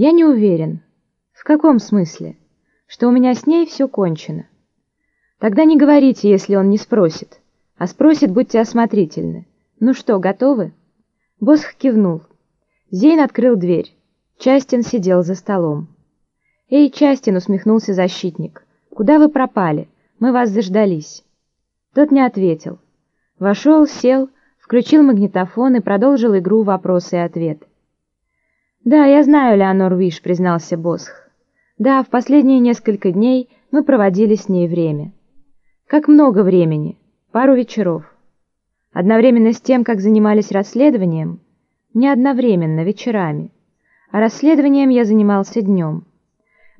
Я не уверен. В каком смысле? Что у меня с ней все кончено. Тогда не говорите, если он не спросит. А спросит, будьте осмотрительны. Ну что, готовы? Босх кивнул. Зейн открыл дверь. Частин сидел за столом. «Эй, Частин!» — усмехнулся защитник. «Куда вы пропали? Мы вас заждались». Тот не ответил. Вошел, сел, включил магнитофон и продолжил игру вопросы и ответы. «Да, я знаю, Леонор Виш», — признался Босх. «Да, в последние несколько дней мы проводили с ней время. Как много времени, пару вечеров. Одновременно с тем, как занимались расследованием, не одновременно, вечерами. А расследованием я занимался днем.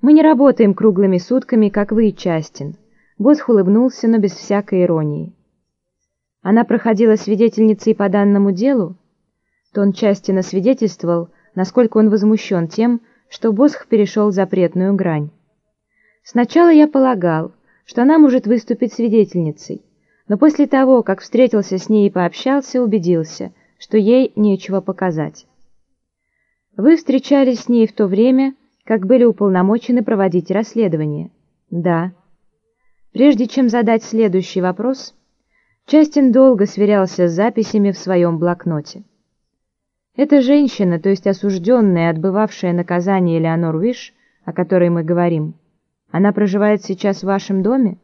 Мы не работаем круглыми сутками, как вы, Частин». Босх улыбнулся, но без всякой иронии. Она проходила свидетельницей по данному делу? Тон Частина свидетельствовал, насколько он возмущен тем, что Босх перешел запретную грань. Сначала я полагал, что она может выступить свидетельницей, но после того, как встретился с ней и пообщался, убедился, что ей нечего показать. Вы встречались с ней в то время, как были уполномочены проводить расследование? Да. Прежде чем задать следующий вопрос, Частин долго сверялся с записями в своем блокноте. Эта женщина, то есть осужденная, отбывавшая наказание Леонор Виш, о которой мы говорим, она проживает сейчас в вашем доме?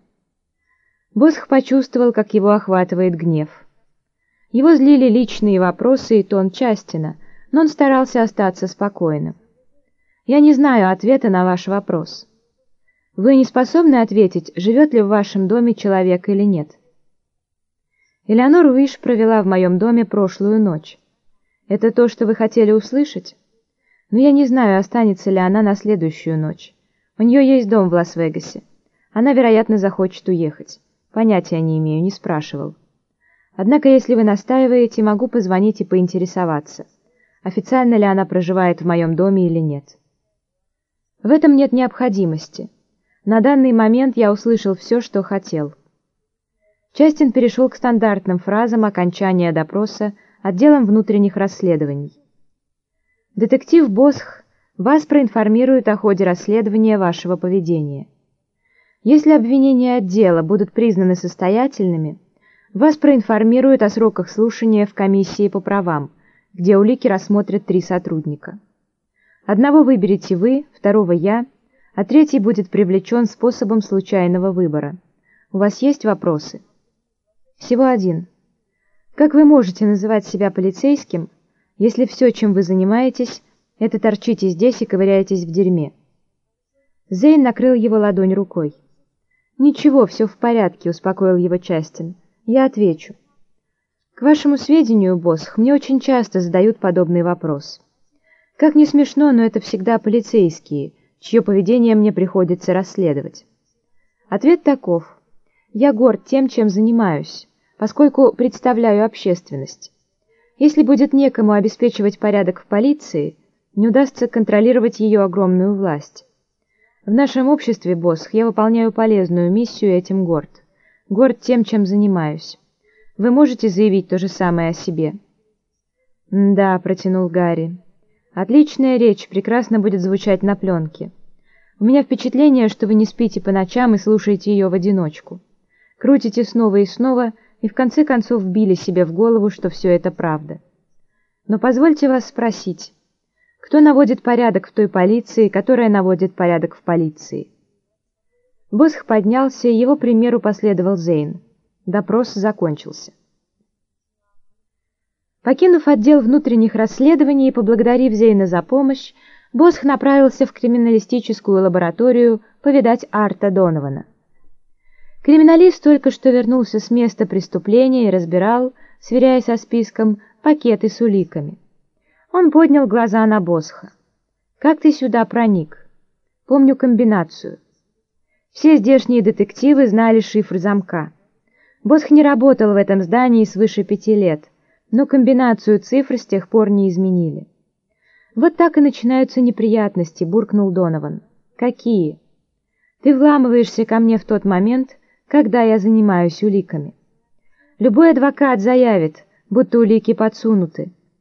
Босх почувствовал, как его охватывает гнев. Его злили личные вопросы и тон Частина, но он старался остаться спокойным. «Я не знаю ответа на ваш вопрос. Вы не способны ответить, живет ли в вашем доме человек или нет?» Элеонор Уиш провела в моем доме прошлую ночь. Это то, что вы хотели услышать? Но я не знаю, останется ли она на следующую ночь. У нее есть дом в Лас-Вегасе. Она, вероятно, захочет уехать. Понятия не имею, не спрашивал. Однако, если вы настаиваете, могу позвонить и поинтересоваться, официально ли она проживает в моем доме или нет. В этом нет необходимости. На данный момент я услышал все, что хотел. Частин перешел к стандартным фразам окончания допроса отделом внутренних расследований. Детектив Босх вас проинформирует о ходе расследования вашего поведения. Если обвинения отдела будут признаны состоятельными, вас проинформируют о сроках слушания в комиссии по правам, где улики рассмотрят три сотрудника. Одного выберете вы, второго я, а третий будет привлечен способом случайного выбора. У вас есть вопросы? Всего один. Как вы можете называть себя полицейским, если все, чем вы занимаетесь, это торчите здесь и ковыряетесь в дерьме? Зейн накрыл его ладонь рукой. «Ничего, все в порядке», — успокоил его Частин. «Я отвечу». «К вашему сведению, босс, мне очень часто задают подобный вопрос. Как не смешно, но это всегда полицейские, чье поведение мне приходится расследовать». Ответ таков. «Я горд тем, чем занимаюсь» поскольку представляю общественность. Если будет некому обеспечивать порядок в полиции, не удастся контролировать ее огромную власть. В нашем обществе, босс, я выполняю полезную миссию этим горд. Горд тем, чем занимаюсь. Вы можете заявить то же самое о себе?» «Да», — протянул Гарри. «Отличная речь, прекрасно будет звучать на пленке. У меня впечатление, что вы не спите по ночам и слушаете ее в одиночку. Крутите снова и снова — и в конце концов вбили себе в голову, что все это правда. Но позвольте вас спросить, кто наводит порядок в той полиции, которая наводит порядок в полиции? Босх поднялся, и его примеру последовал Зейн. Допрос закончился. Покинув отдел внутренних расследований и поблагодарив Зейна за помощь, Босх направился в криминалистическую лабораторию повидать Арта Донована. Криминалист только что вернулся с места преступления и разбирал, сверяясь со списком, пакеты с уликами. Он поднял глаза на Босха. «Как ты сюда проник?» «Помню комбинацию». Все здешние детективы знали шифр замка. Босх не работал в этом здании свыше пяти лет, но комбинацию цифр с тех пор не изменили. «Вот так и начинаются неприятности», — буркнул Донован. «Какие?» «Ты вламываешься ко мне в тот момент, когда я занимаюсь уликами. Любой адвокат заявит, будто улики подсунуты,